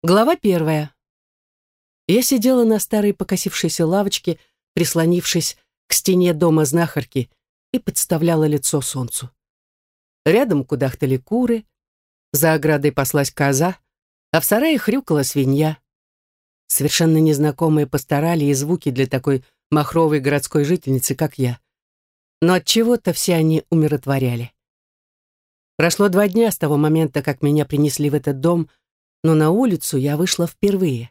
Глава первая. Я сидела на старой покосившейся лавочке, прислонившись к стене дома знахарки, и подставляла лицо солнцу. Рядом кудахтали куры, за оградой паслась коза, а в сарае хрюкала свинья. Совершенно незнакомые постарали и звуки для такой махровой городской жительницы, как я. Но от чего-то все они умиротворяли. Прошло два дня с того момента, как меня принесли в этот дом, но на улицу я вышла впервые.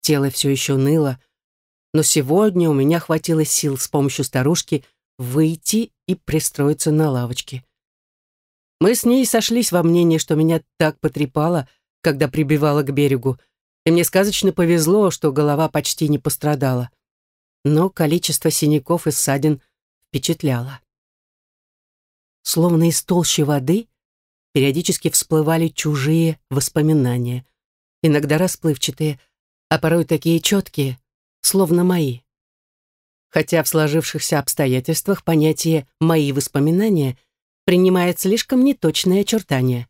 Тело все еще ныло, но сегодня у меня хватило сил с помощью старушки выйти и пристроиться на лавочке. Мы с ней сошлись во мнении, что меня так потрепало, когда прибивала к берегу, и мне сказочно повезло, что голова почти не пострадала. Но количество синяков и ссадин впечатляло. Словно из толщи воды периодически всплывали чужие воспоминания, иногда расплывчатые, а порой такие четкие, словно мои. Хотя в сложившихся обстоятельствах понятие «мои воспоминания» принимает слишком неточные очертания.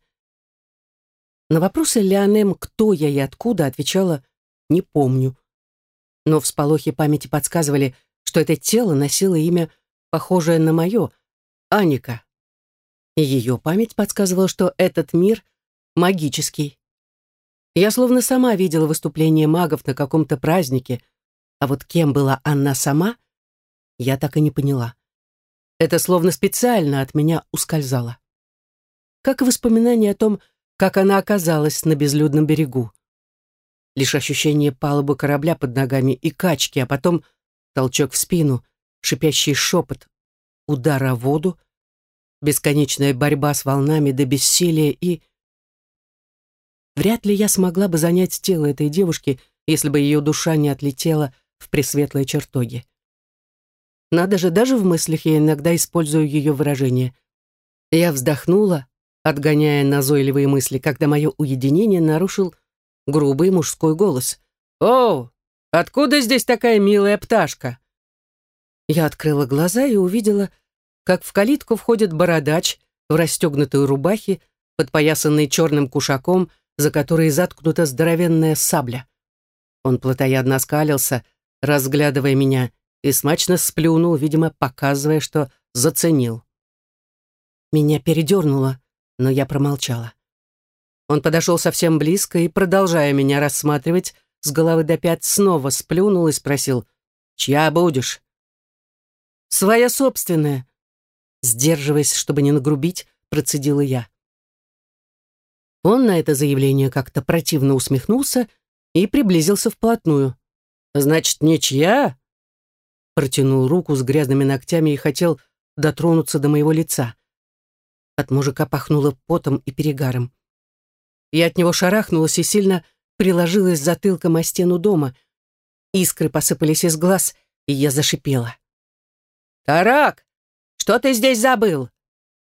На вопросы Леонем «кто я и откуда» отвечала «не помню». Но всполохи памяти подсказывали, что это тело носило имя, похожее на мое, Аника и ее память подсказывала, что этот мир магический. Я словно сама видела выступление магов на каком-то празднике, а вот кем была она сама, я так и не поняла. Это словно специально от меня ускользало. Как и воспоминание о том, как она оказалась на безлюдном берегу. Лишь ощущение палубы корабля под ногами и качки, а потом толчок в спину, шипящий шепот, удар о воду, бесконечная борьба с волнами до бессилия и... Вряд ли я смогла бы занять тело этой девушки, если бы ее душа не отлетела в пресветлые чертоги. Надо же, даже в мыслях я иногда использую ее выражение. Я вздохнула, отгоняя назойливые мысли, когда мое уединение нарушил грубый мужской голос. «О, откуда здесь такая милая пташка?» Я открыла глаза и увидела, как в калитку входит бородач в расстегнутой рубахе, подпоясанный черным кушаком, за которой заткнута здоровенная сабля. Он плотоядно оскалился, разглядывая меня, и смачно сплюнул, видимо, показывая, что заценил. Меня передернуло, но я промолчала. Он подошел совсем близко и, продолжая меня рассматривать, с головы до пят снова сплюнул и спросил, «Чья будешь?» «Своя собственная», Сдерживаясь, чтобы не нагрубить, процедила я. Он на это заявление как-то противно усмехнулся и приблизился вплотную. «Значит, ничья?» Протянул руку с грязными ногтями и хотел дотронуться до моего лица. От мужика пахнуло потом и перегаром. Я от него шарахнулась и сильно приложилась затылком о стену дома. Искры посыпались из глаз, и я зашипела. «Тарак, что ты здесь забыл?»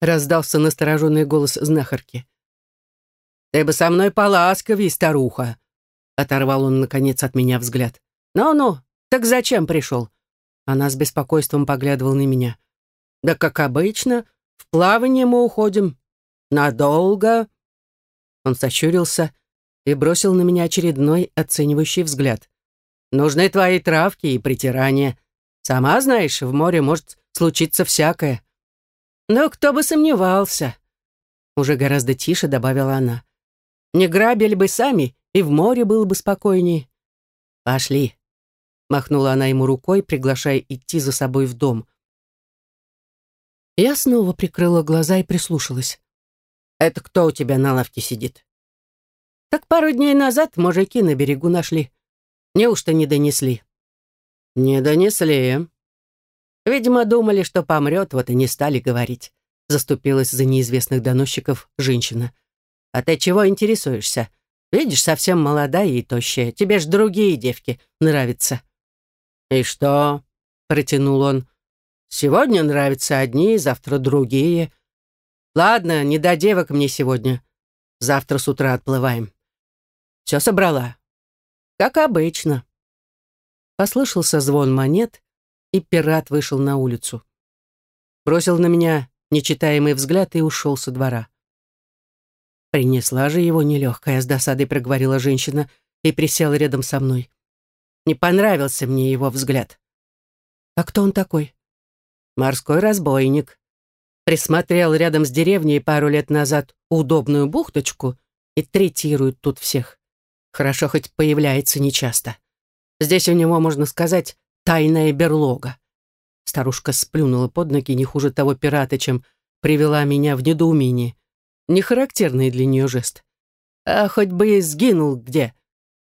раздался настороженный голос знахарки. «Ты бы со мной поласковей, старуха!» оторвал он, наконец, от меня взгляд. «Ну-ну, так зачем пришел?» Она с беспокойством поглядывала на меня. «Да как обычно, в плавание мы уходим. Надолго?» Он сощурился и бросил на меня очередной оценивающий взгляд. «Нужны твои травки и притирания. Сама знаешь, в море может случится всякое. Но кто бы сомневался, уже гораздо тише добавила она. Не грабили бы сами, и в море было бы спокойнее. Пошли. Махнула она ему рукой, приглашая идти за собой в дом. Я снова прикрыла глаза и прислушалась. «Это кто у тебя на лавке сидит?» «Так пару дней назад мужики на берегу нашли. Неужто не донесли?» «Не донесли», Видимо, думали, что помрет, вот и не стали говорить. Заступилась за неизвестных доносчиков женщина. А ты чего интересуешься? Видишь, совсем молодая и тощая. Тебе ж другие девки нравятся. И что? Протянул он. Сегодня нравятся одни, завтра другие. Ладно, не до девок мне сегодня. Завтра с утра отплываем. Все собрала. Как обычно. Послышался звон монет, и пират вышел на улицу. Бросил на меня нечитаемый взгляд и ушел со двора. Принесла же его нелегкая, с досадой проговорила женщина и присела рядом со мной. Не понравился мне его взгляд. А кто он такой? Морской разбойник. Присмотрел рядом с деревней пару лет назад удобную бухточку и третирует тут всех. Хорошо хоть появляется нечасто. Здесь у него, можно сказать, тайная берлога. Старушка сплюнула под ноги не хуже того пирата, чем привела меня в недоумение. Нехарактерный для нее жест. А хоть бы и сгинул где.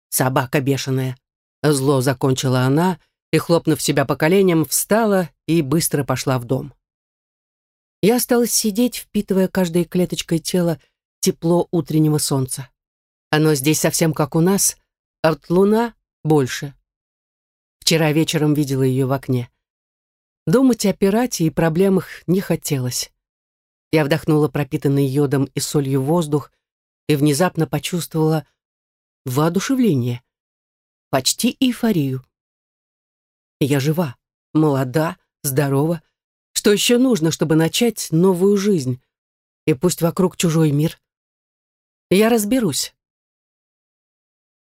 Собака бешеная. Зло закончила она и, хлопнув себя по коленям, встала и быстро пошла в дом. Я осталась сидеть, впитывая каждой клеточкой тела тепло утреннего солнца. Оно здесь совсем как у нас, а вот луна больше. Вчера вечером видела ее в окне. Думать о пирате и проблемах не хотелось. Я вдохнула пропитанный йодом и солью воздух и внезапно почувствовала воодушевление, почти эйфорию. Я жива, молода, здорова. Что еще нужно, чтобы начать новую жизнь? И пусть вокруг чужой мир. Я разберусь.